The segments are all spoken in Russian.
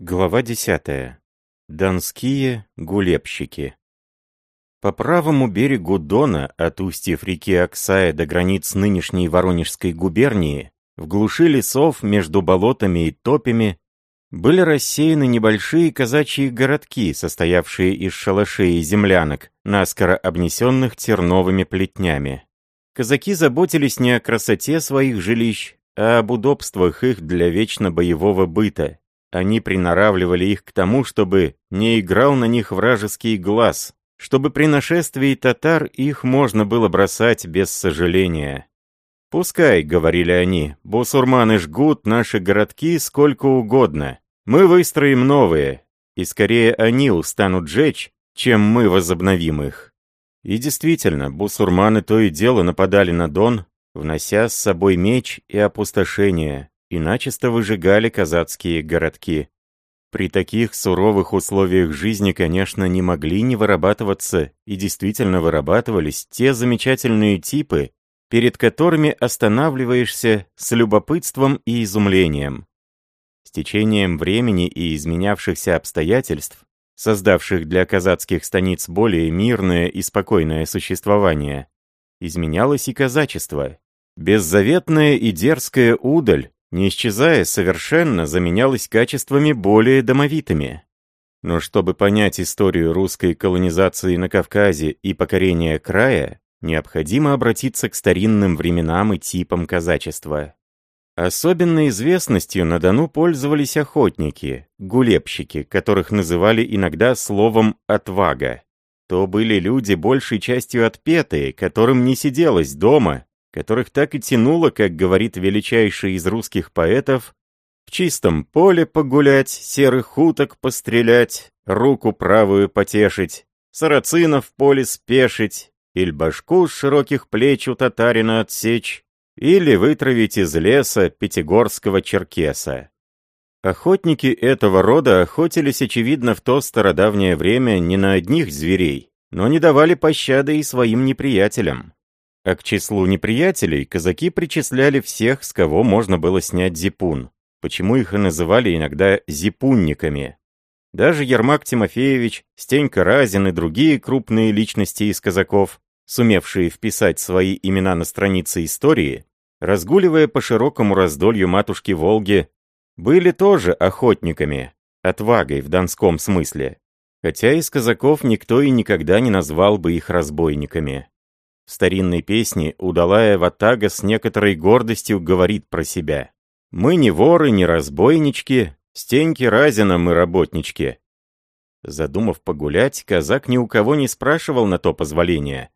Глава 10. Донские гулебщики. По правому берегу Дона, от устьев реки Оксая до границ нынешней Воронежской губернии, в глуши лесов между болотами и топями, были рассеяны небольшие казачьи городки, состоявшие из шалашей и землянок, наскоро обнесенных терновыми плетнями. Казаки заботились не о красоте своих жилищ, а об удобствах их для вечно боевого быта, они приноравливали их к тому, чтобы не играл на них вражеский глаз, чтобы при нашествии татар их можно было бросать без сожаления. «Пускай», — говорили они, — «бусурманы жгут наши городки сколько угодно. Мы выстроим новые, и скорее они устанут жечь, чем мы возобновим их». И действительно, бусурманы то и дело нападали на Дон, внося с собой меч и опустошение, и начисто выжигали казацкие городки. При таких суровых условиях жизни, конечно, не могли не вырабатываться и действительно вырабатывались те замечательные типы, перед которыми останавливаешься с любопытством и изумлением. С течением времени и изменявшихся обстоятельств, создавших для казацких станиц более мирное и спокойное существование, изменялось и казачество. Беззаветная и дерзкая удаль, не исчезая совершенно, заменялась качествами более домовитыми. Но чтобы понять историю русской колонизации на Кавказе и покорения края, необходимо обратиться к старинным временам и типам казачества. Особенной известностью на Дону пользовались охотники, гулебщики, которых называли иногда словом «отвага». То были люди большей частью отпетые, которым не сиделось дома, которых так и тянуло, как говорит величайший из русских поэтов, в чистом поле погулять, серых уток пострелять, руку правую потешить, сарацинов в поле спешить, или башку с широких плеч у татарина отсечь, или вытравить из леса пятигорского черкеса. Охотники этого рода охотились, очевидно, в то стародавнее время не на одних зверей, но не давали пощады и своим неприятелям. А к числу неприятелей казаки причисляли всех, с кого можно было снять зипун, почему их и называли иногда зипунниками. Даже Ермак Тимофеевич, Стенька Разин и другие крупные личности из казаков, сумевшие вписать свои имена на страницы истории, разгуливая по широкому раздолью матушки Волги, были тоже охотниками, отвагой в донском смысле, хотя из казаков никто и никогда не назвал бы их разбойниками. В старинной песне удалая Ватага с некоторой гордостью говорит про себя. «Мы не воры, не разбойнички, стеньки разина мы работнички». Задумав погулять, казак ни у кого не спрашивал на то позволения,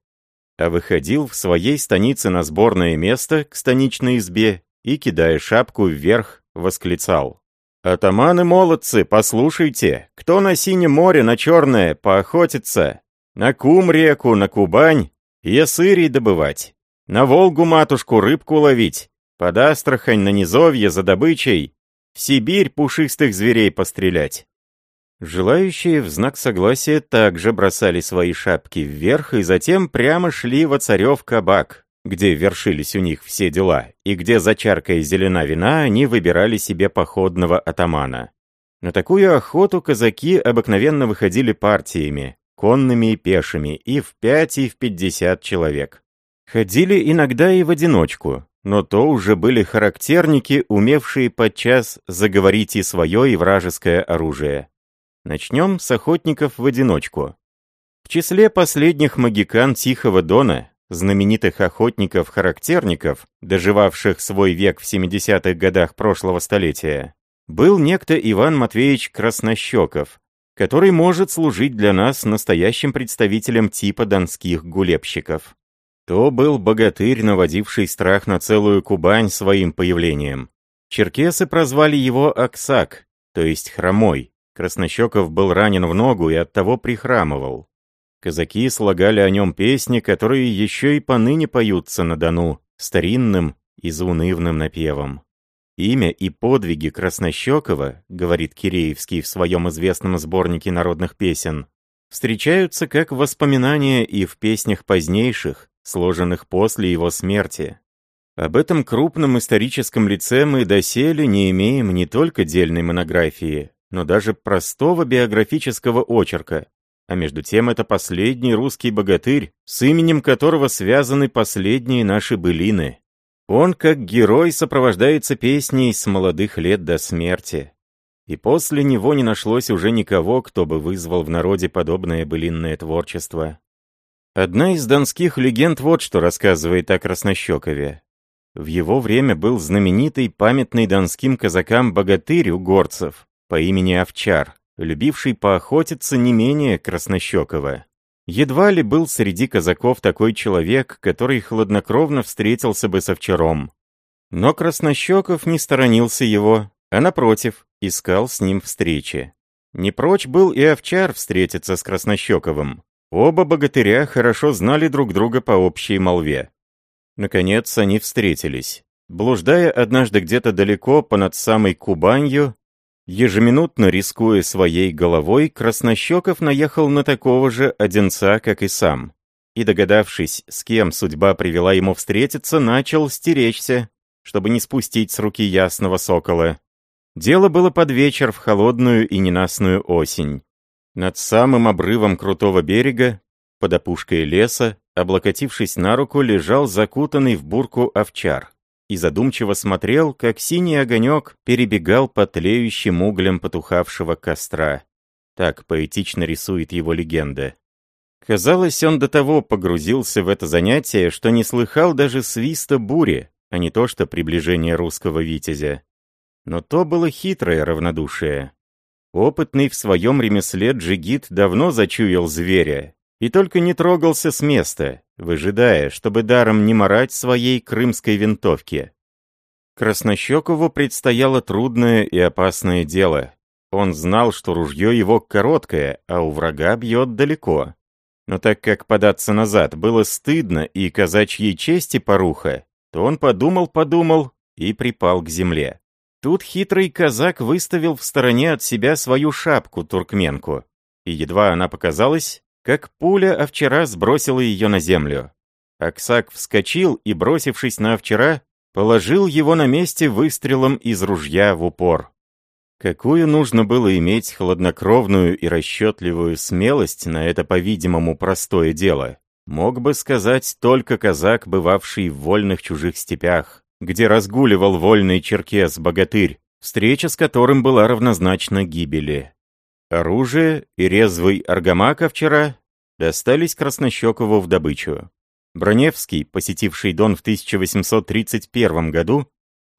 а выходил в своей станице на сборное место к станичной избе и, кидая шапку вверх, восклицал. «Атаманы-молодцы, послушайте, кто на синем море, на черное, поохотится? На Кум-реку, на Кубань, Ясырий добывать, на Волгу матушку рыбку ловить, под Астрахань на низовье за добычей, в Сибирь пушистых зверей пострелять. Желающие в знак согласия также бросали свои шапки вверх и затем прямо шли во царев кабак, где вершились у них все дела, и где за чаркой зелена вина они выбирали себе походного атамана. На такую охоту казаки обыкновенно выходили партиями, конными и пешими, и в пять, и в пятьдесят человек. Ходили иногда и в одиночку, но то уже были характерники, умевшие подчас заговорить и свое, и вражеское оружие. Начнем с охотников в одиночку. В числе последних магикан Тихого Дона, знаменитых охотников-характерников, доживавших свой век в 70-х годах прошлого столетия, был некто Иван Матвеевич Краснощеков, который может служить для нас настоящим представителем типа донских гулебщиков. То был богатырь, наводивший страх на целую Кубань своим появлением. Черкесы прозвали его Аксак, то есть Хромой. Краснощеков был ранен в ногу и оттого прихрамывал. Казаки слагали о нем песни, которые еще и поныне поются на Дону, старинным и заунывным напевом. Имя и подвиги Краснощекова, говорит Киреевский в своем известном сборнике народных песен, встречаются как воспоминания и в песнях позднейших, сложенных после его смерти. Об этом крупном историческом лице мы доселе не имеем не только дельной монографии, но даже простого биографического очерка. А между тем это последний русский богатырь, с именем которого связаны последние наши былины. Он, как герой, сопровождается песней с молодых лет до смерти. И после него не нашлось уже никого, кто бы вызвал в народе подобное былинное творчество. Одна из донских легенд вот что рассказывает о Краснощекове. В его время был знаменитый памятный донским казакам богатырь горцев по имени Овчар, любивший поохотиться не менее Краснощекова. Едва ли был среди казаков такой человек, который хладнокровно встретился бы с Овчаром. Но Краснощеков не сторонился его, а напротив, искал с ним встречи. Не прочь был и Овчар встретиться с Краснощековым. Оба богатыря хорошо знали друг друга по общей молве. Наконец они встретились. Блуждая однажды где-то далеко понад самой Кубанью, Ежеминутно рискуя своей головой, Краснощеков наехал на такого же одинца, как и сам. И догадавшись, с кем судьба привела ему встретиться, начал стеречься, чтобы не спустить с руки ясного сокола. Дело было под вечер в холодную и ненастную осень. Над самым обрывом крутого берега, под опушкой леса, облокотившись на руку, лежал закутанный в бурку овчар и задумчиво смотрел, как синий огонек перебегал по тлеющим углям потухавшего костра. Так поэтично рисует его легенда. Казалось, он до того погрузился в это занятие, что не слыхал даже свиста бури, а не то что приближение русского витязя. Но то было хитрое равнодушие. Опытный в своем ремесле джигит давно зачуял зверя и только не трогался с места, выжидая, чтобы даром не морать своей крымской винтовки. Краснощекову предстояло трудное и опасное дело. Он знал, что ружье его короткое, а у врага бьет далеко. Но так как податься назад было стыдно и казачьей чести поруха, то он подумал-подумал и припал к земле. Тут хитрый казак выставил в стороне от себя свою шапку-туркменку, и едва она показалась, как пуля овчара сбросила ее на землю. Аксак вскочил и, бросившись на овчара, положил его на месте выстрелом из ружья в упор. Какую нужно было иметь хладнокровную и расчетливую смелость на это, по-видимому, простое дело, мог бы сказать только казак, бывавший в вольных чужих степях, где разгуливал вольный черкес-богатырь, встреча с которым была равнозначна гибели. Оружие и резвый аргамака вчера достались Краснощекову в добычу. Броневский, посетивший Дон в 1831 году,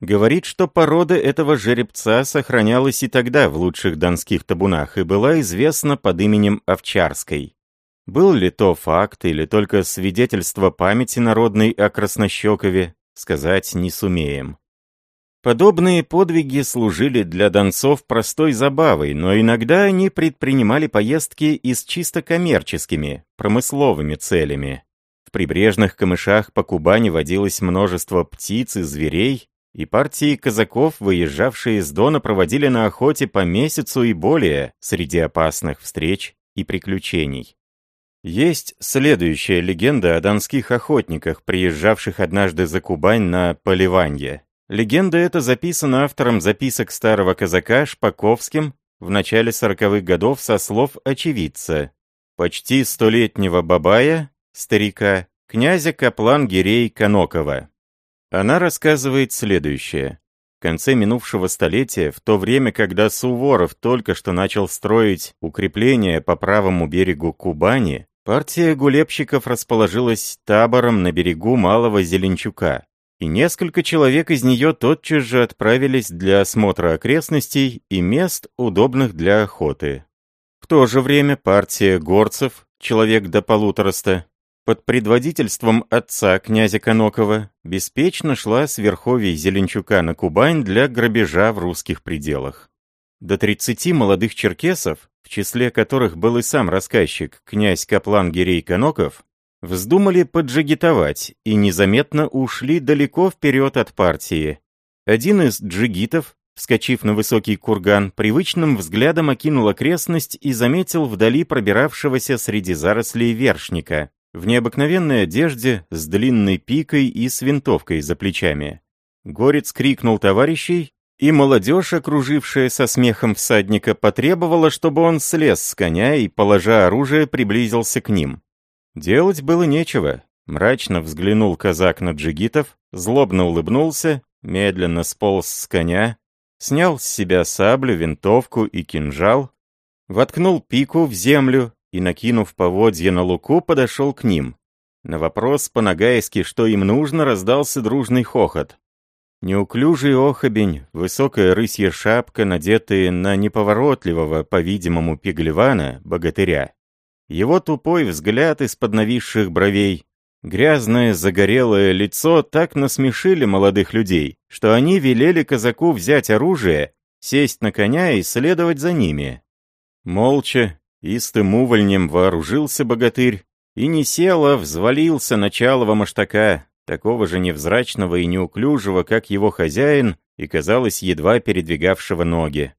говорит, что порода этого жеребца сохранялась и тогда в лучших донских табунах и была известна под именем Овчарской. Был ли то факт или только свидетельство памяти народной о Краснощекове, сказать не сумеем. Подобные подвиги служили для донцов простой забавой, но иногда они предпринимали поездки и с чисто коммерческими, промысловыми целями. В прибрежных камышах по Кубани водилось множество птиц и зверей, и партии казаков, выезжавшие из Дона, проводили на охоте по месяцу и более среди опасных встреч и приключений. Есть следующая легенда о донских охотниках, приезжавших однажды за Кубань на Поливанье. Легенда эта записана автором записок старого казака Шпаковским в начале сороковых годов со слов очевидца. Почти столетнего бабая, старика, князя Каплан-Гирей Конокова. Она рассказывает следующее. В конце минувшего столетия, в то время, когда Суворов только что начал строить укрепления по правому берегу Кубани, партия гулебщиков расположилась табором на берегу Малого Зеленчука, и несколько человек из нее тотчас же отправились для осмотра окрестностей и мест, удобных для охоты. В то же время партия горцев, человек до полутораста, под предводительством отца князя Конокова, беспечно шла с верховий Зеленчука на Кубань для грабежа в русских пределах. До 30 молодых черкесов, в числе которых был и сам рассказчик, князь Каплан Гирей Коноков, вздумали поджигитовать и незаметно ушли далеко вперед от партии. Один из джигитов, вскочив на высокий курган, привычным взглядом окинул окрестность и заметил вдали пробиравшегося среди зарослей вершника, в необыкновенной одежде, с длинной пикой и с винтовкой за плечами. Горец крикнул товарищей, и молодежь, окружившая со смехом всадника, потребовала, чтобы он слез с коня и, положа оружие, приблизился к ним. Делать было нечего. Мрачно взглянул казак на джигитов, злобно улыбнулся, медленно сполз с коня, снял с себя саблю, винтовку и кинжал, воткнул пику в землю и, накинув поводья на луку, подошел к ним. На вопрос по-нагайски, что им нужно, раздался дружный хохот. Неуклюжий охобень, высокая рысья шапка, надетые на неповоротливого, по-видимому, пиглевана, богатыря. Его тупой взгляд из-под нависших бровей, грязное загорелое лицо так насмешили молодых людей, что они велели казаку взять оружие, сесть на коня и следовать за ними. Молча, истым увольнем вооружился богатырь и не сел, а взвалился на чалого маштака, такого же невзрачного и неуклюжего, как его хозяин, и, казалось, едва передвигавшего ноги.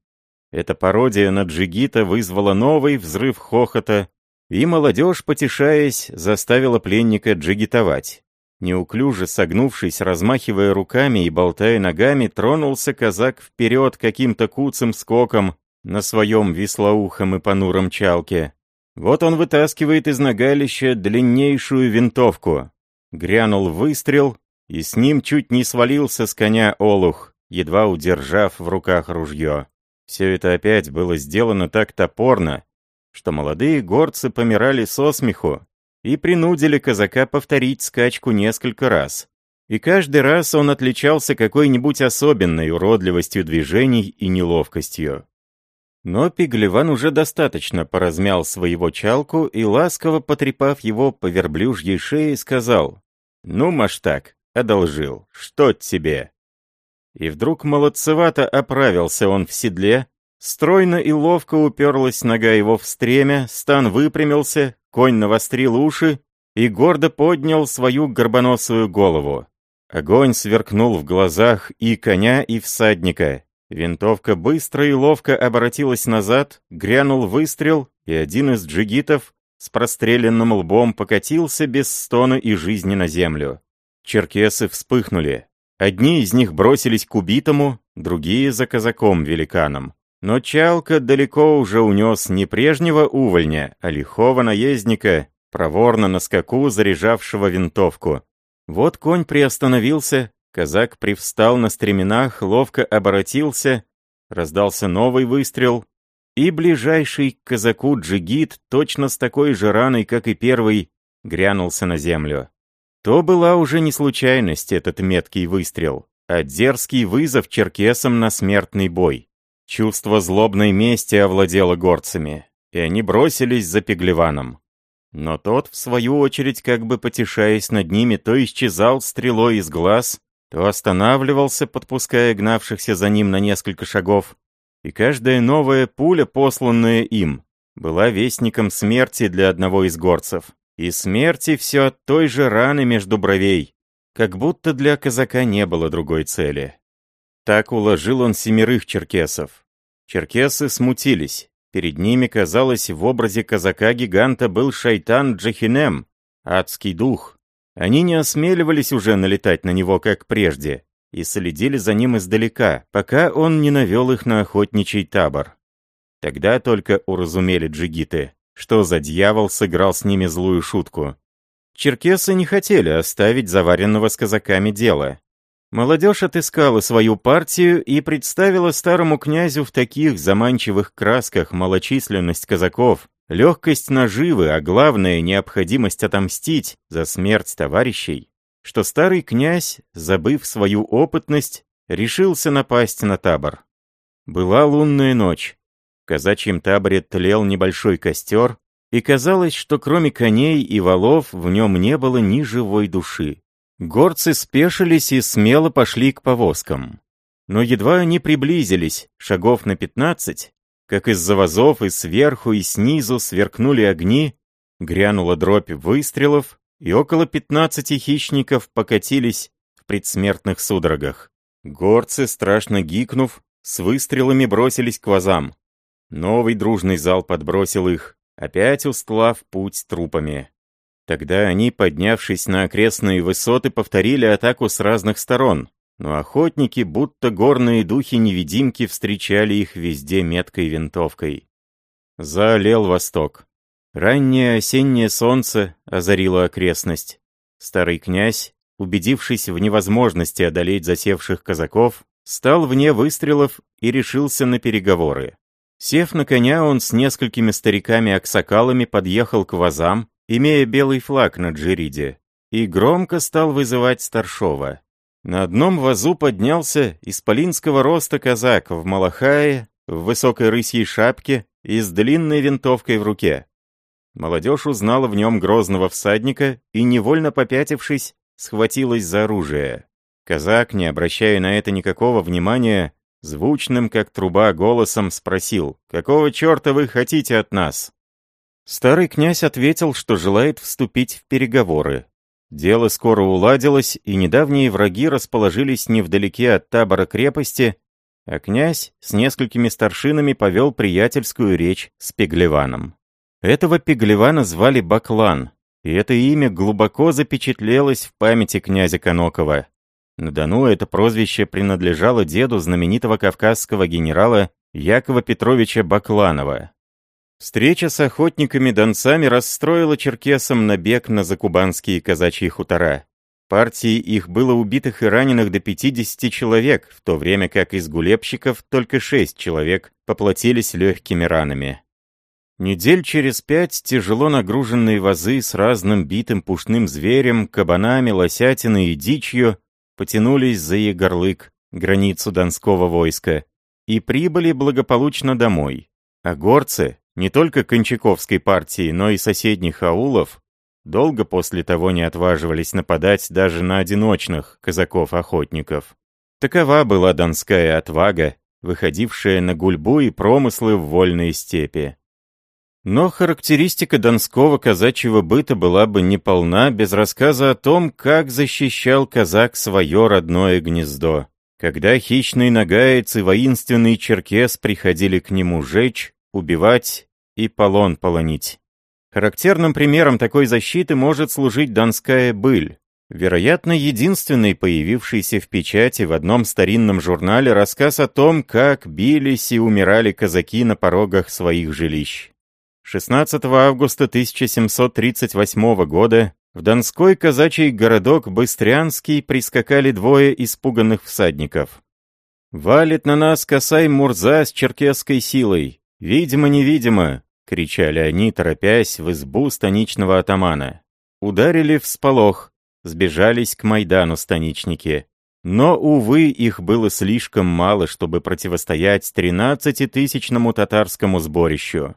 Эта пародия на джигита вызвала новый взрыв хохота, и молодежь, потешаясь, заставила пленника джигитовать. Неуклюже согнувшись, размахивая руками и болтая ногами, тронулся казак вперед каким-то куцым скоком на своем веслоухом и понуром чалке. Вот он вытаскивает из нагалища длиннейшую винтовку, Грянул выстрел, и с ним чуть не свалился с коня Олух, едва удержав в руках ружье. Все это опять было сделано так топорно, что молодые горцы помирали со смеху и принудили казака повторить скачку несколько раз. И каждый раз он отличался какой-нибудь особенной уродливостью движений и неловкостью. Но Пиглеван уже достаточно поразмял своего чалку и, ласково потрепав его по верблюжьей шее, сказал «Ну, Маштак, одолжил, что тебе?» И вдруг молодцевато оправился он в седле, стройно и ловко уперлась нога его в стремя, стан выпрямился, конь навострил уши и гордо поднял свою горбоносую голову. Огонь сверкнул в глазах и коня, и всадника. Винтовка быстро и ловко обратилась назад, грянул выстрел, и один из джигитов с простреленным лбом покатился без стона и жизни на землю. Черкесы вспыхнули. Одни из них бросились к убитому, другие за казаком-великаном. Но Чалка далеко уже унес не прежнего увольня, а лихого наездника, проворно на скаку заряжавшего винтовку. Вот конь приостановился, казак привстал на стременах, ловко оборотился, раздался новый выстрел, и ближайший к казаку джигит, точно с такой же раной, как и первый, грянулся на землю. То была уже не случайность этот меткий выстрел, а дерзкий вызов черкесам на смертный бой. Чувство злобной мести овладело горцами, и они бросились за Пеглеваном. Но тот, в свою очередь, как бы потешаясь над ними, то исчезал стрелой из глаз, то останавливался, подпуская гнавшихся за ним на несколько шагов, и каждая новая пуля, посланная им, была вестником смерти для одного из горцев. И смерти все от той же раны между бровей, как будто для казака не было другой цели. Так уложил он семерых черкесов. Черкесы смутились. Перед ними, казалось, в образе казака-гиганта был шайтан Джахинем, адский дух. Они не осмеливались уже налетать на него, как прежде, и следили за ним издалека, пока он не навел их на охотничий табор. Тогда только уразумели джигиты, что за дьявол сыграл с ними злую шутку. Черкесы не хотели оставить заваренного с казаками дело. Молодежь отыскала свою партию и представила старому князю в таких заманчивых красках малочисленность казаков, легкость наживы, а главное необходимость отомстить за смерть товарищей, что старый князь, забыв свою опытность, решился напасть на табор. Была лунная ночь. В казачьем таборе тлел небольшой костер, и казалось, что кроме коней и валов в нем не было ни живой души. Горцы спешились и смело пошли к повозкам. Но едва они приблизились, шагов на пятнадцать, как из-за вазов и сверху, и снизу сверкнули огни, грянула дробь выстрелов, и около пятнадцати хищников покатились в предсмертных судорогах. Горцы, страшно гикнув, с выстрелами бросились к вазам. Новый дружный зал подбросил их, опять устлав путь трупами. Тогда они, поднявшись на окрестные высоты, повторили атаку с разных сторон. но охотники, будто горные духи-невидимки, встречали их везде меткой винтовкой. Заолел восток. Раннее осеннее солнце озарило окрестность. Старый князь, убедившись в невозможности одолеть засевших казаков, стал вне выстрелов и решился на переговоры. Сев на коня, он с несколькими стариками-аксакалами подъехал к вазам, имея белый флаг на джириде, и громко стал вызывать старшова. На одном вазу поднялся исполинского роста казак в малахае, в высокой рысьей шапке и с длинной винтовкой в руке. Молодежь узнала в нем грозного всадника и, невольно попятившись, схватилась за оружие. Казак, не обращая на это никакого внимания, звучным, как труба, голосом спросил, «Какого черта вы хотите от нас?» Старый князь ответил, что желает вступить в переговоры. Дело скоро уладилось, и недавние враги расположились невдалеке от табора крепости, а князь с несколькими старшинами повел приятельскую речь с Пеглеваном. Этого Пеглевана звали Баклан, и это имя глубоко запечатлелось в памяти князя Конокова. На Дону это прозвище принадлежало деду знаменитого кавказского генерала Якова Петровича Бакланова. Встреча с охотниками-донцами расстроила черкесам набег на закубанские казачьи хутора. Партии их было убитых и раненых до 50 человек, в то время как из гулебщиков только 6 человек поплатились легкими ранами. Недель через пять тяжело нагруженные вазы с разным битым пушным зверем, кабанами, лосятиной и дичью потянулись за Егорлык, границу донского войска, и прибыли благополучно домой. А горцы, не только Кончаковской партии, но и соседних аулов, долго после того не отваживались нападать даже на одиночных казаков-охотников. Такова была донская отвага, выходившая на гульбу и промыслы в вольные степи. Но характеристика донского казачьего быта была бы неполна без рассказа о том, как защищал казак свое родное гнездо. Когда хищный нагаец и воинственный черкес приходили к нему жечь, убивать и полон полонить. Характерным примером такой защиты может служить донская быль. Вероятно, единственный появившийся в печати в одном старинном журнале рассказ о том, как бились и умирали казаки на порогах своих жилищ. 16 августа 1738 года в Донской казачий городок Быстрянский прискакали двое испуганных всадников. «Валит на нас косай Мурза с черкесской силой! Видимо-невидимо!» — кричали они, торопясь в избу станичного атамана. Ударили в сполох, сбежались к Майдану станичники. Но, увы, их было слишком мало, чтобы противостоять тринадцатитысячному татарскому сборищу.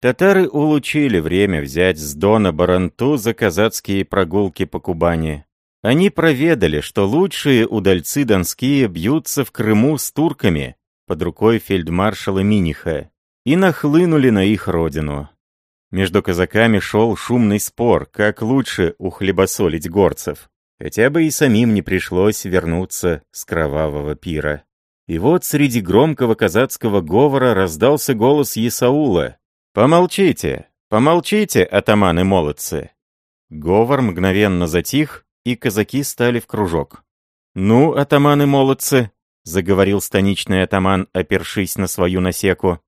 Татары улучили время взять с Дона Баранту за казацкие прогулки по Кубани. Они проведали, что лучшие удальцы донские бьются в Крыму с турками под рукой фельдмаршала Миниха и нахлынули на их родину. Между казаками шел шумный спор, как лучше ухлебосолить горцев. Хотя бы и самим не пришлось вернуться с кровавого пира. И вот среди громкого казацкого говора раздался голос Есаула, «Помолчите! Помолчите, атаманы-молодцы!» Говор мгновенно затих, и казаки стали в кружок. «Ну, атаманы-молодцы!» — заговорил станичный атаман, опершись на свою насеку.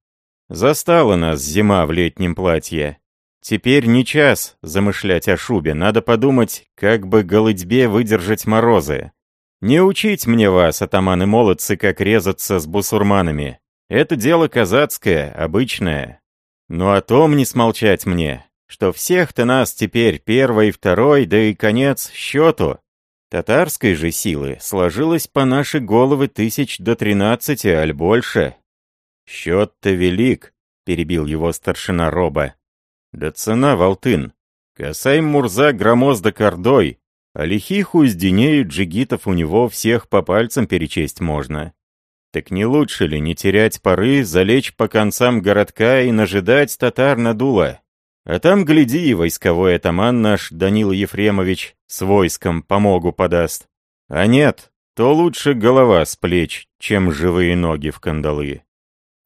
«Застала нас зима в летнем платье. Теперь не час замышлять о шубе, надо подумать, как бы голыдьбе выдержать морозы. Не учить мне вас, атаманы-молодцы, как резаться с бусурманами. Это дело казацкое, обычное, но о том не смолчать мне, что всех-то нас теперь первый, второй, да и конец счету. Татарской же силы сложилось по наши головы тысяч до тринадцати, аль больше. Счет-то велик, перебил его старшина Роба. Да цена волтын. Касай Мурза громоз да кордой, а лихих узденей джигитов у него всех по пальцам перечесть можно. Так не лучше ли не терять поры, залечь по концам городка и нажидать татар на дуло? А там, гляди, войсковой атаман наш, Данила Ефремович, с войском помогу подаст. А нет, то лучше голова с плеч, чем живые ноги в кандалы.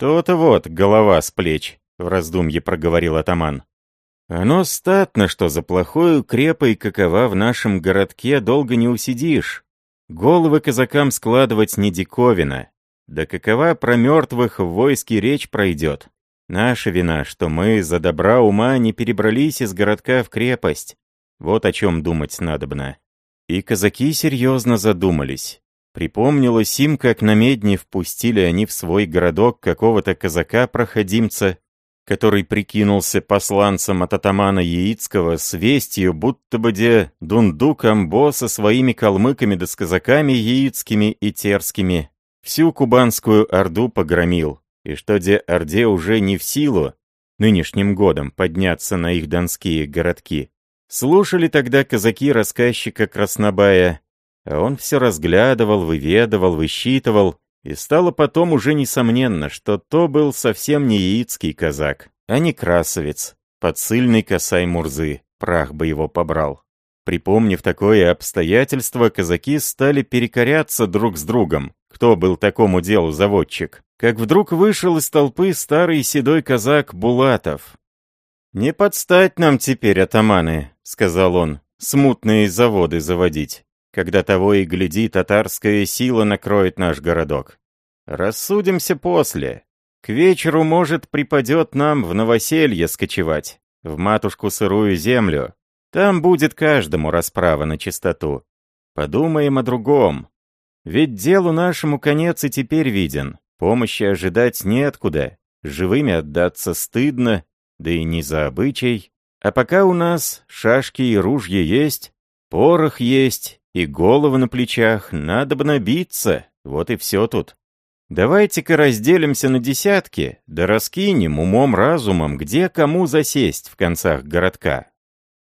То-то вот голова с плеч, в раздумье проговорил атаман. Оно статно, что за плохою крепой какова в нашем городке долго не усидишь. Головы казакам складывать не диковина. Да какова про мертвых в войске речь пройдет? Наша вина, что мы за добра ума не перебрались из городка в крепость. Вот о чем думать надобно. И казаки серьезно задумались. Припомнилось им, как на медне впустили они в свой городок какого-то казака-проходимца, который прикинулся посланцем от атамана Яицкого с вестью, будто бы де Дундук Амбо со своими калмыками да с казаками яицкими и терскими всю кубанскую орду погромил, и что де орде уже не в силу нынешним годом подняться на их донские городки. Слушали тогда казаки рассказчика Краснобая, а он все разглядывал, выведывал, высчитывал, и стало потом уже несомненно, что то был совсем не яицкий казак, а не красовец, подсыльный косай Мурзы, прах бы его побрал. Припомнив такое обстоятельство, казаки стали перекоряться друг с другом, кто был такому делу заводчик. Как вдруг вышел из толпы старый седой казак Булатов. «Не подстать нам теперь, атаманы», — сказал он, — «смутные заводы заводить когда того и гляди, татарская сила накроет наш городок. Рассудимся после. К вечеру, может, припадет нам в новоселье скочевать, в матушку сырую землю. Там будет каждому расправа на чистоту. Подумаем о другом. Ведь делу нашему конец и теперь виден. Помощи ожидать неоткуда. Живыми отдаться стыдно, да и не за обычай. А пока у нас шашки и ружья есть, порох есть, и головы на плечах, надо бы набиться, вот и все тут. Давайте-ка разделимся на десятки, да раскинем умом-разумом, где кому засесть в концах городка.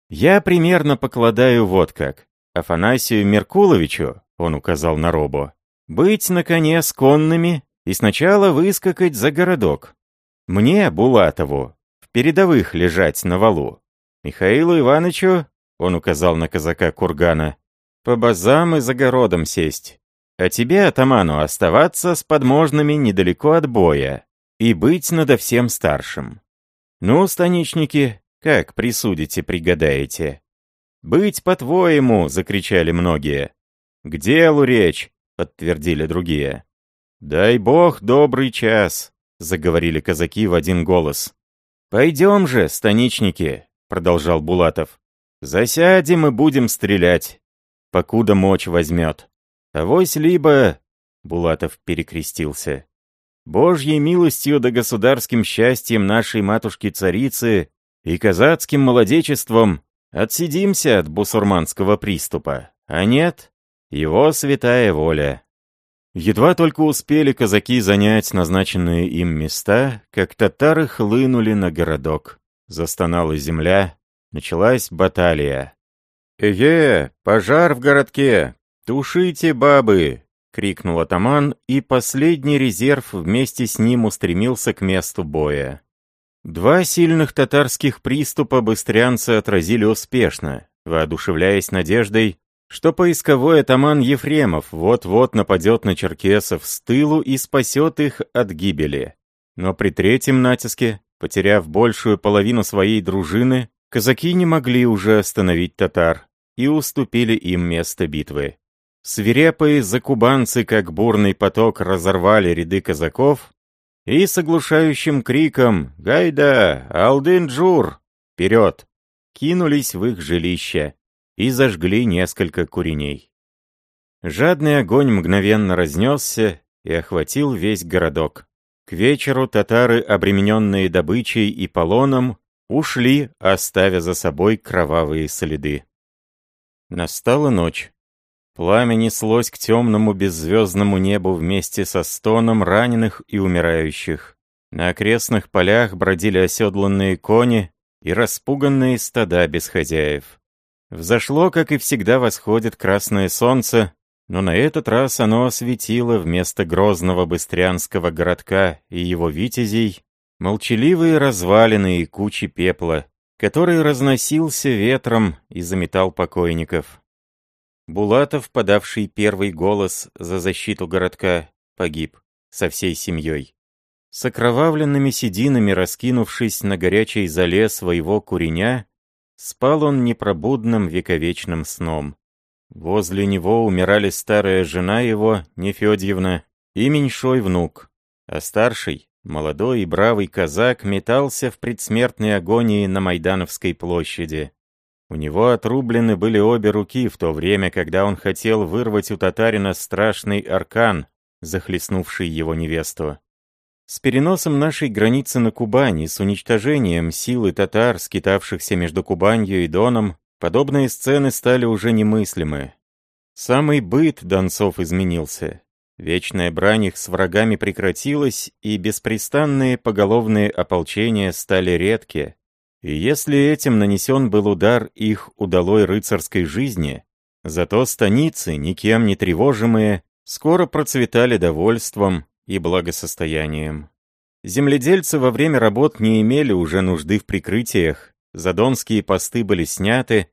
Я примерно покладаю вот как. Афанасию Меркуловичу, он указал на робу, быть на коне с конными и сначала выскакать за городок. Мне, Булатову, в передовых лежать на валу. Михаилу Ивановичу, он указал на казака Кургана, по базам и за городом сесть. А тебе, атаману, оставаться с подможными недалеко от боя и быть надо всем старшим. Ну, станичники, как присудите, пригадаете? «Быть по-твоему!» — закричали многие. «К делу речь!» — подтвердили другие. «Дай бог добрый час!» — заговорили казаки в один голос. «Пойдем же, станичники!» — продолжал Булатов. «Засядем и будем стрелять покуда мочь возьмет. Авось либо...» Булатов перекрестился. «Божьей милостью да государским счастьем нашей матушки-царицы и казацким молодечеством отсидимся от бусурманского приступа, а нет, его святая воля». Едва только успели казаки занять назначенные им места, как татары хлынули на городок. Застонала земля, началась баталия. «Эге, пожар в городке! Тушите бабы!» — крикнул атаман, и последний резерв вместе с ним устремился к месту боя. Два сильных татарских приступа быстрянцы отразили успешно, воодушевляясь надеждой, что поисковой атаман Ефремов вот-вот нападет на черкесов с тылу и спасет их от гибели. Но при третьем натиске, потеряв большую половину своей дружины, казаки не могли уже остановить татар и уступили им место битвы. Свирепые закубанцы, как бурный поток, разорвали ряды казаков и с оглушающим криком «Гайда! Алдын-Джур! Вперед!» кинулись в их жилище и зажгли несколько куреней. Жадный огонь мгновенно разнесся и охватил весь городок. К вечеру татары, обремененные добычей и полоном, ушли, оставя за собой кровавые следы. Настала ночь. Пламя неслось к темному беззвездному небу вместе со стоном раненых и умирающих. На окрестных полях бродили оседланные кони и распуганные стада без хозяев. Взошло, как и всегда, восходит красное солнце, но на этот раз оно осветило вместо грозного быстрянского городка и его витязей молчаливые развалины и кучи пепла, который разносился ветром и заметал покойников. Булатов, подавший первый голос за защиту городка, погиб со всей семьей. С окровавленными сединами, раскинувшись на горячей зале своего куреня, спал он непробудным вековечным сном. Возле него умирали старая жена его, Нефедьевна, и меньшой внук, а старший, молодой и бравый казак, метался в предсмертной агонии на Майдановской площади. У него отрублены были обе руки в то время, когда он хотел вырвать у татарина страшный аркан, захлестнувший его невесту. С переносом нашей границы на Кубани, с уничтожением силы татар, скитавшихся между Кубанью и Доном, подобные сцены стали уже немыслимы. Самый быт донцов изменился. Вечная брань их с врагами прекратилась, и беспрестанные поголовные ополчения стали редки. И если этим нанесен был удар их удалой рыцарской жизни, зато станицы, никем не тревожимые, скоро процветали довольством и благосостоянием. Земледельцы во время работ не имели уже нужды в прикрытиях, задонские посты были сняты,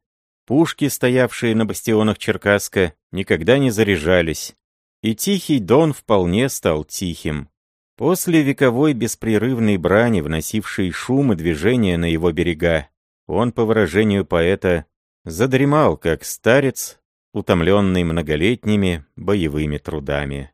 пушки, стоявшие на бастионах Черкасска, никогда не заряжались, и Тихий Дон вполне стал тихим. После вековой беспрерывной брани, вносившей шум и движение на его берега, он, по выражению поэта, задремал, как старец, утомленный многолетними боевыми трудами.